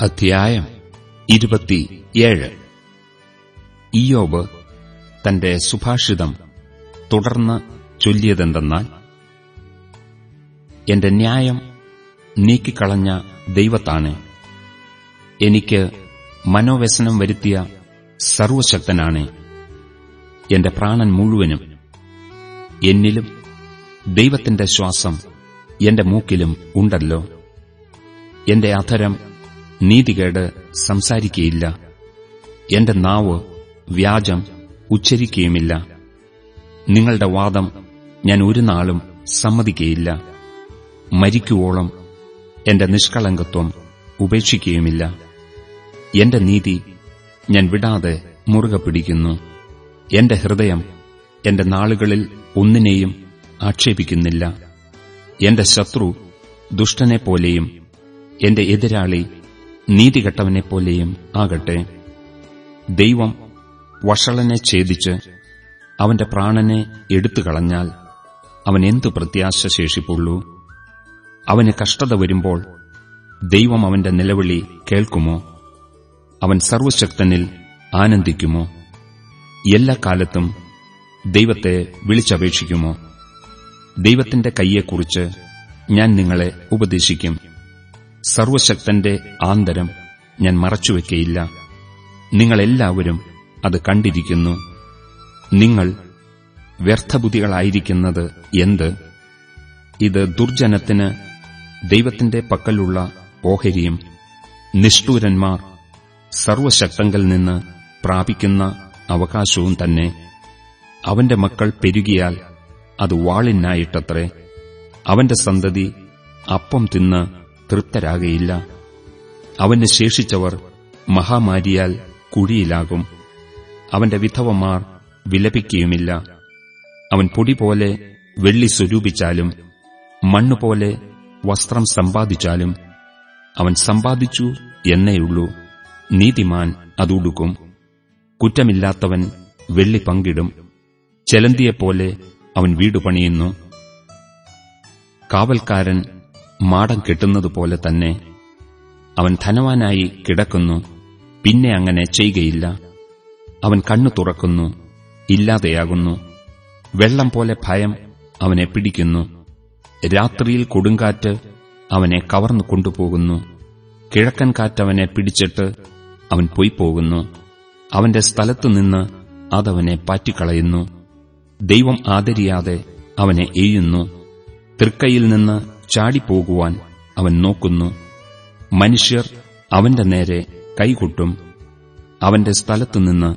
അധ്യായം ഇരുപത്തിയേഴ്. ഇയോബ് തന്റെ സുഭാഷിതം തുടർന്ന് ചൊല്ലിയതെന്തെന്നാൽ എന്റെ ന്യായം നീക്കിക്കളഞ്ഞ ദൈവത്താണ് എനിക്ക് മനോവ്യസനം വരുത്തിയ സർവശക്തനാണ് എന്റെ പ്രാണൻ മുഴുവനും എന്നിലും ദൈവത്തിന്റെ ശ്വാസം എന്റെ മൂക്കിലും ഉണ്ടല്ലോ. എന്റെ അധരം നീതികേട് സംസാരിക്കയില്ല. എന്റെ നാവ് വ്യാജം ഉച്ചരിക്കുകയുമില്ല നിങ്ങളുടെ വാദം ഞാൻ ഒരു നാളും സമ്മതിക്കയില്ല. മരിക്കുവോളം എന്റെ നിഷ്കളങ്കത്വം ഉപേക്ഷിക്കുകയുമില്ല എന്റെ നീതി ഞാൻ വിടാതെ മുറുകെ പിടിക്കുന്നു. എന്റെ ഹൃദയം എന്റെ നാളുകളിൽ ഒന്നിനെയും ആക്ഷേപിക്കുന്നില്ല. എന്റെ ശത്രു ദുഷ്ടനെപ്പോലെയും എന്റെ എതിരാളി നീതികെട്ടവനെപ്പോലെയും ആകട്ടെ. ദൈവം വഷളനെ ഛേദിച്ച് അവന്റെ പ്രാണനെ എടുത്തുകളഞ്ഞാൽ അവൻ എന്തു പ്രത്യാശ ശേഷിപ്പുള്ളൂ? അവന് കഷ്ടത വരുമ്പോൾ ദൈവം അവന്റെ നിലവിളി കേൾക്കുമോ? അവൻ സർവശക്തനിൽ ആനന്ദിക്കുമോ? എല്ലാ കാലത്തും ദൈവത്തെ വിളിച്ചപേക്ഷിക്കുമോ? ദൈവത്തിന്റെ കൈയെക്കുറിച്ച് ഞാൻ നിങ്ങളെ ഉപദേശിക്കും. സർവശക്തന്റെ ആന്തരം ഞാൻ മറച്ചുവെക്കയില്ല. നിങ്ങളെല്ലാവരും അത് കണ്ടിരിക്കുന്നു. നിങ്ങൾ വ്യർത്ഥബുദ്ധികളായിരിക്കുന്നത് എന്ത്? ഇത് ദുർജനത്തിന് ദൈവത്തിന്റെ പക്കലുള്ള ഓഹരിയും നിഷ്ഠൂരന്മാർ സർവശക്തങ്കിൽ നിന്ന് പ്രാപിക്കുന്ന അവകാശവും തന്നെ. അവന്റെ മക്കൾ പെരുകിയാൽ അത് വാളിനായിട്ടത്രേ. അവന്റെ സന്തതി അപ്പം തിന്ന് തൃപ്തരാകയില്ല. അവന് ശേഷിച്ചവർ മഹാമാരിയാൽ കുഴിയിലാകും. അവന്റെ വിധവമാർ വിലപിക്കുകയുമില്ല. അവൻ പൊടി പോലെ വെള്ളി സ്വരൂപിച്ചാലും മണ്ണുപോലെ വസ്ത്രം സമ്പാദിച്ചാലും അവൻ സമ്പാദിച്ചു എന്നേയുള്ളൂ നീതിമാൻ അതുടുക്കും. കുറ്റമില്ലാത്തവൻ വെള്ളി പങ്കിടും. ചെലന്തിയെപ്പോലെ അവൻ വീടുപണിയുന്നു കാവൽക്കാരൻ മാടം കെട്ടുന്നതുപോലെ തന്നെ അവൻ ധനവാനായി കിടക്കുന്നു പിന്നെ അങ്ങനെ ചെയ്യുകയില്ല. അവൻ കണ്ണു തുറക്കുന്നു ഇല്ലാതെയാകുന്നു. വെള്ളം പോലെ ഭയം അവനെ പിടിക്കുന്നു. രാത്രിയിൽ കൊടുങ്കാറ്റ് അവനെ കവർന്നു കൊണ്ടുപോകുന്നു. കിഴക്കൻ കാറ്റവനെ പിടിച്ചിട്ട് അവൻ പോയിപ്പോകുന്നു അവന്റെ സ്ഥലത്തുനിന്ന് അതവനെ പാറ്റിക്കളയുന്നു. ദൈവം ആദരിയാതെ അവനെ എയ്യുന്നു. തൃക്കയിൽ നിന്ന് ചാടിപ്പോകുവാൻ അവൻ നോക്കുന്നു. മനുഷ്യർ അവന്റെ നേരെ കൈകൊട്ടും അവന്റെ സ്ഥലത്തുനിന്ന്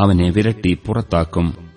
അവനെ വിരട്ടി പുറത്താക്കും.